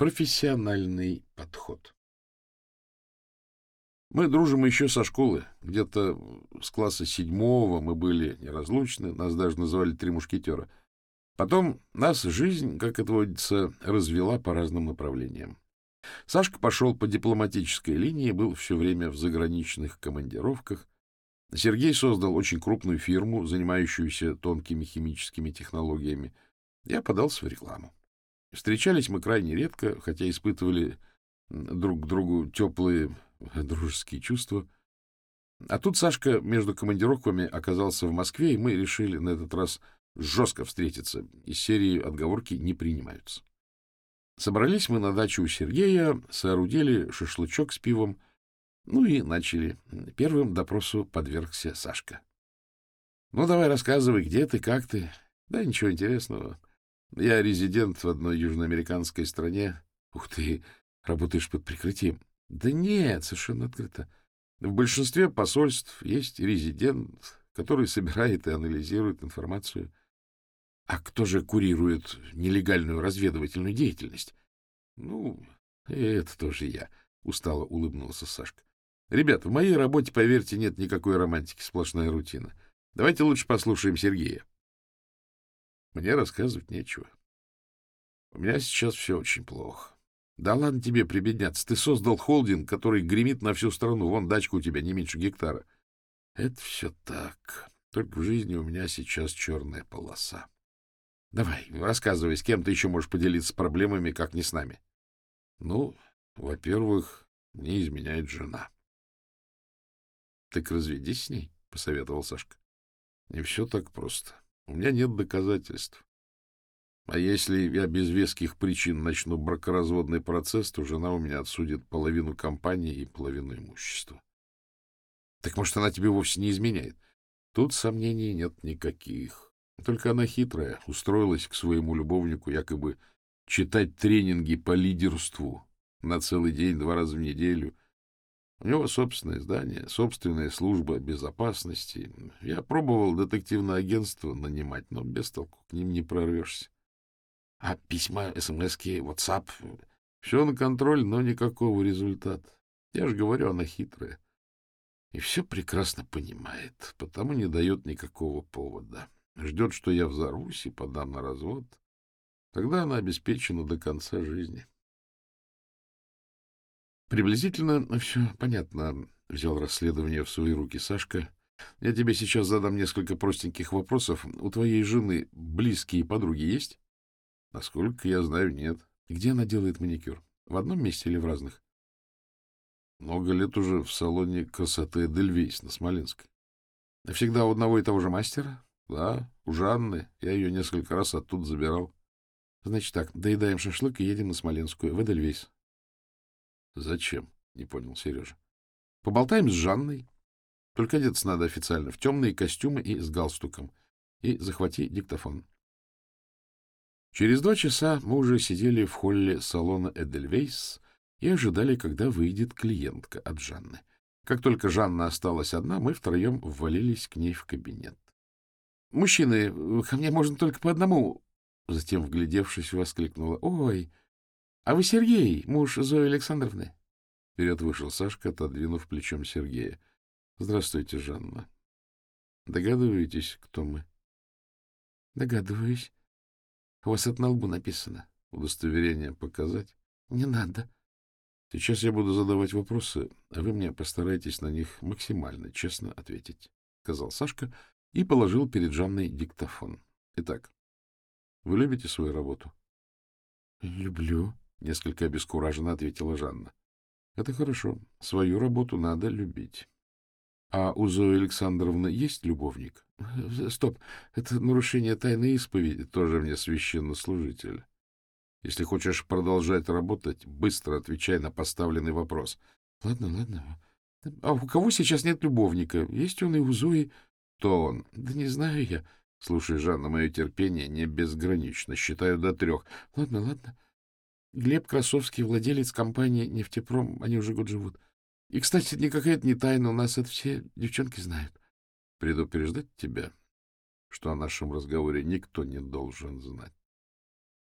Профессиональный подход. Мы дружим еще со школы. Где-то с класса седьмого мы были неразлучны, нас даже называли «три мушкетера». Потом нас жизнь, как это водится, развела по разным направлениям. Сашка пошел по дипломатической линии, был все время в заграничных командировках. Сергей создал очень крупную фирму, занимающуюся тонкими химическими технологиями. Я подался в рекламу. Встречались мы крайне редко, хотя испытывали друг к другу теплые дружеские чувства. А тут Сашка между командировками оказался в Москве, и мы решили на этот раз жестко встретиться. Из серии отговорки не принимаются. Собрались мы на дачу у Сергея, соорудили шашлычок с пивом, ну и начали. Первым допросу подвергся Сашка. — Ну, давай рассказывай, где ты, как ты. Да ничего интересного. Я резидент в одной южноамериканской стране. Ух ты, работаешь под прикрытием. Да нет, совершенно открыто. В большинстве посольств есть резидент, который собирает и анализирует информацию. А кто же курирует нелегальную разведывательную деятельность? Ну, это тоже я, — устало улыбнулся Сашка. Ребята, в моей работе, поверьте, нет никакой романтики, сплошная рутина. Давайте лучше послушаем Сергея. Мне рассказывать нечего. У меня сейчас все очень плохо. Да ладно тебе прибедняться. Ты создал холдинг, который гремит на всю страну. Вон дачка у тебя не меньше гектара. Это все так. Только в жизни у меня сейчас черная полоса. Давай, рассказывай, с кем ты еще можешь поделиться проблемами, как не с нами. Ну, во-первых, мне изменяет жена. — Так разведись с ней, — посоветовал Сашка. — Не все так просто. У меня нет доказательств. А если я без веских причин начну бракоразводный процесс, то жена у меня отсудит половину компании и половину имущества. Так может, она тебе вовсе не изменяет? Тут сомнений нет никаких. Только она хитрая, устроилась к своему любовнику якобы читать тренинги по лидерству на целый день, два раза в неделю. У него собственное здание, собственная служба безопасности. Я пробовал детективное агентство нанимать, но без толку, к ним не прорвешься. А письма, смски, WhatsApp — все на контроль, но никакого результата. Я же говорю, она хитрая. И все прекрасно понимает, потому не дает никакого повода. Ждет, что я взорвусь и подам на развод. Тогда она обеспечена до конца жизни. Приблизительно все понятно, — взял расследование в свои руки Сашка. Я тебе сейчас задам несколько простеньких вопросов. У твоей жены близкие подруги есть? Насколько я знаю, нет. Где она делает маникюр? В одном месте или в разных? Много лет уже в салоне красоты Эдельвейс на Смоленской. Всегда у одного и того же мастера? Да, у Жанны. Я ее несколько раз оттуда забирал. Значит так, доедаем шашлык и едем на Смоленскую, в Эдельвейс. Зачем? Не понял Сережа. Поболтаем с Жанной. Только одеться надо официально, в темные костюмы и с галстуком. И захвати диктофон. Через два часа мы уже сидели в холле салона Эдельвейс и ожидали, когда выйдет клиентка от Жанны. Как только Жанна осталась одна, мы втроем ввалились к ней в кабинет. — Мужчины, ко мне можно только по одному. Затем, вглядевшись, воскликнула. — Ой, а вы Сергей, муж Зои Александровны? Вперед вышел Сашка, отодвинув плечом Сергея. — Здравствуйте, Жанна. — Догадываетесь, кто мы? — Догадываюсь. У вас это на лбу написано. Удостоверение показать? — Не надо. — Сейчас я буду задавать вопросы, а вы мне постарайтесь на них максимально честно ответить, — сказал Сашка, — и положил перед Жанной диктофон. Итак, вы любите свою работу? — Люблю, — несколько обескураженно ответила Жанна. — Это хорошо. Свою работу надо любить. — А у Зои Александровны есть любовник? — Стоп, это нарушение тайны исповеди, тоже мне священнослужитель. Если хочешь продолжать работать, быстро отвечай на поставленный вопрос. — Ладно, ладно. А у кого сейчас нет любовника? Есть он и у Зои... Кто он? Да не знаю я. Слушай, Жанна, мое терпение не безгранично. Считаю до трех. Ладно, ладно. Глеб Красовский, владелец компании «Нефтепром». Они уже год живут. И, кстати, никакая это не тайна. У нас это все девчонки знают. Предупреждать тебя, что о нашем разговоре никто не должен знать.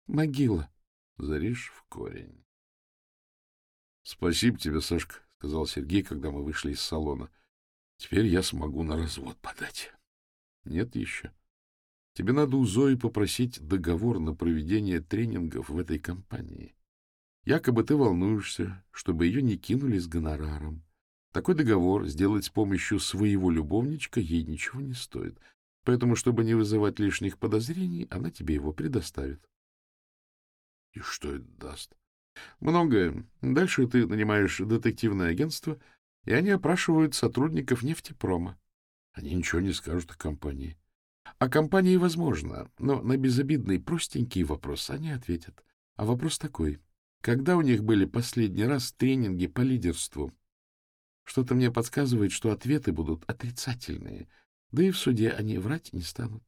Могила. зарежь в корень. — Спасибо тебе, Сашка, — сказал Сергей, когда мы вышли из салона. — Теперь я смогу на развод подать. — Нет еще. Тебе надо у Зои попросить договор на проведение тренингов в этой компании. Якобы ты волнуешься, чтобы ее не кинули с гонораром. Такой договор сделать с помощью своего любовничка ей ничего не стоит. Поэтому, чтобы не вызывать лишних подозрений, она тебе его предоставит. — И что это даст? Многое. Дальше ты нанимаешь детективное агентство, и они опрашивают сотрудников нефтепрома. Они ничего не скажут о компании. О компании возможно, но на безобидный простенький вопрос они ответят. А вопрос такой. Когда у них были последний раз тренинги по лидерству? Что-то мне подсказывает, что ответы будут отрицательные. Да и в суде они врать не станут.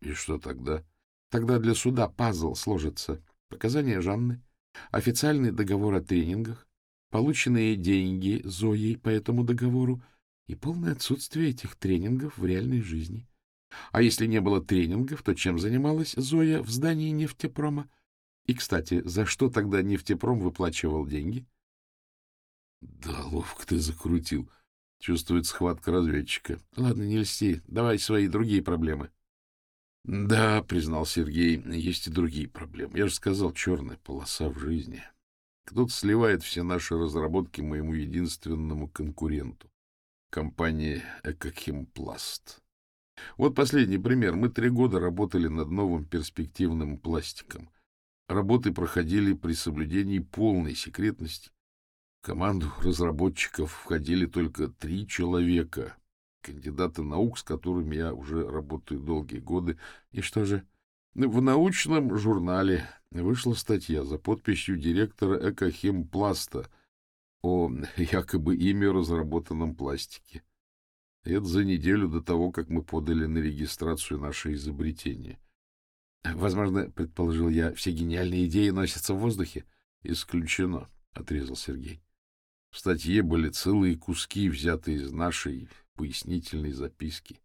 И что тогда? Тогда для суда пазл сложится. Показания Жанны, официальный договор о тренингах, полученные деньги Зоей по этому договору и полное отсутствие этих тренингов в реальной жизни. А если не было тренингов, то чем занималась Зоя в здании нефтепрома? И, кстати, за что тогда нефтепром выплачивал деньги? Да, ловко ты закрутил. Чувствует схватка разведчика. Ладно, не льсти, давай свои другие проблемы. — Да, — признал Сергей, — есть и другие проблемы. Я же сказал, черная полоса в жизни. Кто-то сливает все наши разработки моему единственному конкуренту — компании «Экохимпласт». Вот последний пример. Мы три года работали над новым перспективным пластиком. Работы проходили при соблюдении полной секретности. В команду разработчиков входили только три человека, кандидаты наук, с которыми я уже работаю долгие годы. И что же? В научном журнале вышла статья за подписью директора Экохимпласта о якобы ими разработанном пластике. Это за неделю до того, как мы подали на регистрацию наше изобретение. Возможно, предположил я, все гениальные идеи носятся в воздухе. Исключено, отрезал Сергей. В статье были целые куски, взятые из нашей пояснительной записки.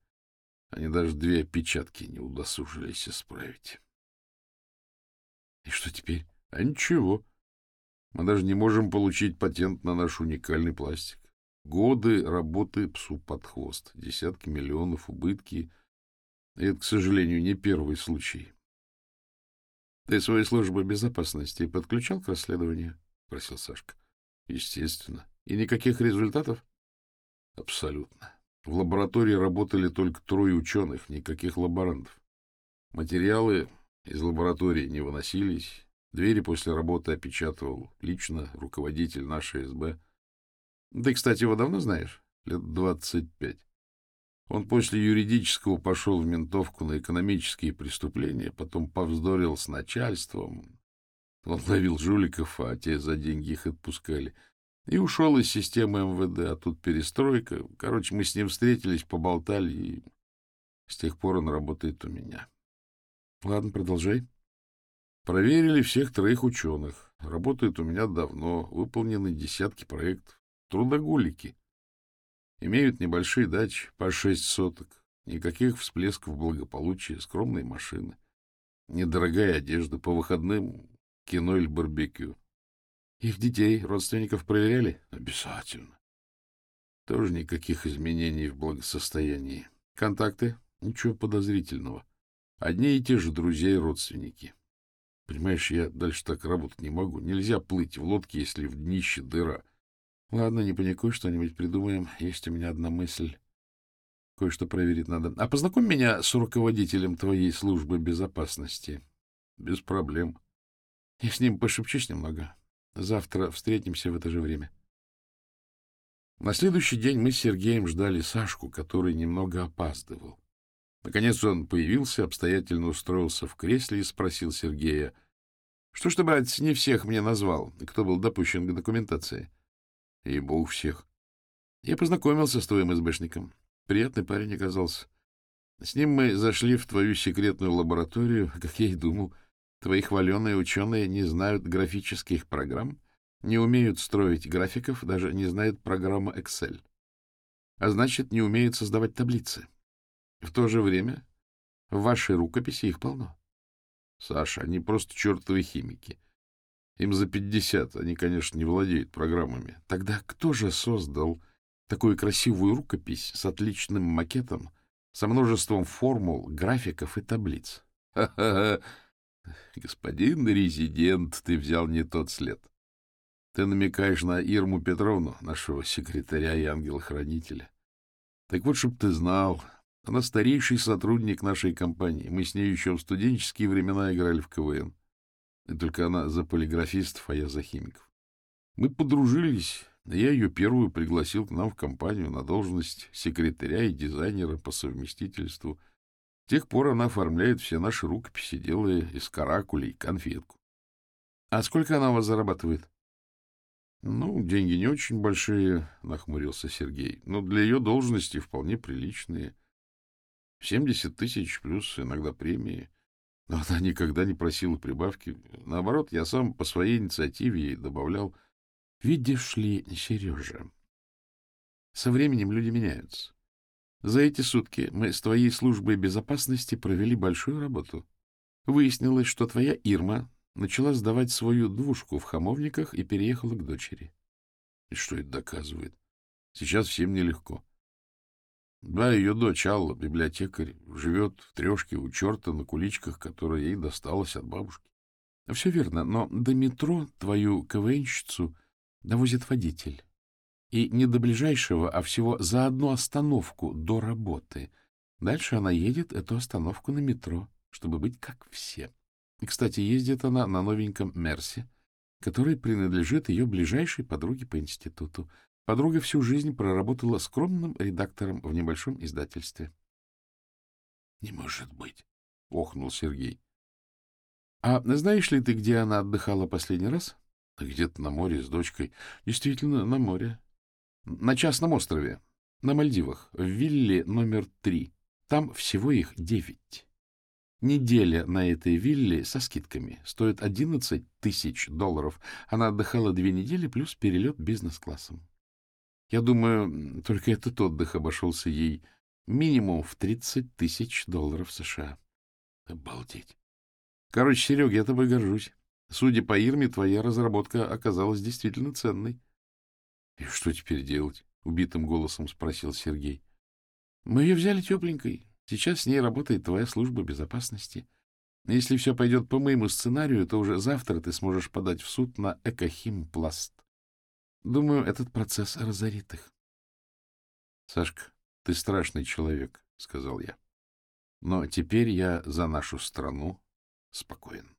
Они даже две опечатки не удосужились исправить. И что теперь? А ничего. Мы даже не можем получить патент на наш уникальный пластик. Годы работы псу под хвост, десятки миллионов убытки. Это, к сожалению, не первый случай. — Ты свои службы безопасности подключал к расследованию? — просил Сашка. — Естественно. И никаких результатов? — Абсолютно. В лаборатории работали только трое ученых, никаких лаборантов. Материалы из лаборатории не выносились. Двери после работы опечатывал лично руководитель нашей СБ. Ты, кстати, его давно знаешь? Лет двадцать пять. Он после юридического пошел в ментовку на экономические преступления, потом повздорил с начальством. Он ловил жуликов, а те за деньги их отпускали. И ушел из системы МВД, а тут перестройка. Короче, мы с ним встретились, поболтали, и с тех пор он работает у меня. Ладно, продолжай. Проверили всех троих ученых. Работают у меня давно, выполнены десятки проектов. Трудоголики. Имеют небольшие дачи по шесть соток. Никаких всплесков благополучия, скромные машины. Недорогая одежда, по выходным кино или барбекю. Их детей, родственников проверяли? Обязательно. Тоже никаких изменений в благосостоянии. Контакты? Ничего подозрительного. Одни и те же друзья и родственники. Понимаешь, я дальше так работать не могу. Нельзя плыть в лодке, если в днище дыра. Ладно, не паникуй, что-нибудь придумаем. Есть у меня одна мысль. Кое-что проверить надо. А познакомь меня с руководителем твоей службы безопасности. Без проблем. Я с ним пошепчусь немного. Завтра встретимся в это же время. На следующий день мы с Сергеем ждали Сашку, который немного опаздывал. Наконец он появился, обстоятельно устроился в кресле и спросил Сергея, что ж ты, братец, не всех мне назвал, кто был допущен к документации? И бог всех. Я познакомился с твоим СБшником. Приятный парень оказался. С ним мы зашли в твою секретную лабораторию, как я и думал. Твои хваленые ученые не знают графических программ, не умеют строить графиков, даже не знают программы Excel. А значит, не умеют создавать таблицы. В то же время в вашей рукописи их полно. Саша, они просто чертовы химики. Им за пятьдесят, они, конечно, не владеют программами. Тогда кто же создал такую красивую рукопись с отличным макетом, со множеством формул, графиков и таблиц? Ха-ха-ха! Господин резидент, ты взял не тот след. Ты намекаешь на Ирму Петровну, нашего секретаря и ангела-хранителя. Так вот, чтоб ты знал, она старейший сотрудник нашей компании. Мы с ней еще в студенческие времена играли в КВН. И только она за полиграфистов, а я за химиков. Мы подружились, я ее первую пригласил к нам в компанию на должность секретаря и дизайнера по совместительству. С тех пор она оформляет все наши рукописи, делая из каракулей конфетку. — А сколько она у вас зарабатывает? — Ну, деньги не очень большие, — нахмурился Сергей, — но для ее должности вполне приличные. Семьдесят тысяч плюс иногда премии. Но она никогда не просила прибавки. Наоборот, я сам по своей инициативе ей добавлял. — Видишь ли, Сережа, со временем люди меняются. За эти сутки мы с твоей службой безопасности провели большую работу. Выяснилось, что твоя Ирма начала сдавать свою двушку в хамовниках и переехала к дочери. И что это доказывает? Сейчас всем нелегко. Да, ее дочь Алла, библиотекарь, живет в трешке у черта на куличках, которая ей досталась от бабушки. Все верно, но до метро твою КВНщицу довозит водитель. И не до ближайшего, а всего за одну остановку до работы. Дальше она едет эту остановку на метро, чтобы быть как все. И, кстати, ездит она на новеньком Мерсе, который принадлежит ее ближайшей подруге по институту. Подруга всю жизнь проработала скромным редактором в небольшом издательстве. — Не может быть! — охнул Сергей. — А знаешь ли ты, где она отдыхала последний раз? — Где-то на море с дочкой. — Действительно, на море. На частном острове, на Мальдивах, в вилле номер три. Там всего их девять. Неделя на этой вилле со скидками стоит 11 тысяч долларов. Она отдыхала две недели плюс перелет бизнес-классом. Я думаю, только этот отдых обошелся ей минимум в 30 тысяч долларов США. Обалдеть. Короче, Серега, я тобой горжусь. Судя по Ирме, твоя разработка оказалась действительно ценной. — И что теперь делать? — убитым голосом спросил Сергей. — Мы ее взяли тепленькой. Сейчас с ней работает твоя служба безопасности. Если все пойдет по моему сценарию, то уже завтра ты сможешь подать в суд на Экохимпласт. Думаю, этот процесс разорит их. — Сашка, ты страшный человек, — сказал я. Но теперь я за нашу страну спокоен.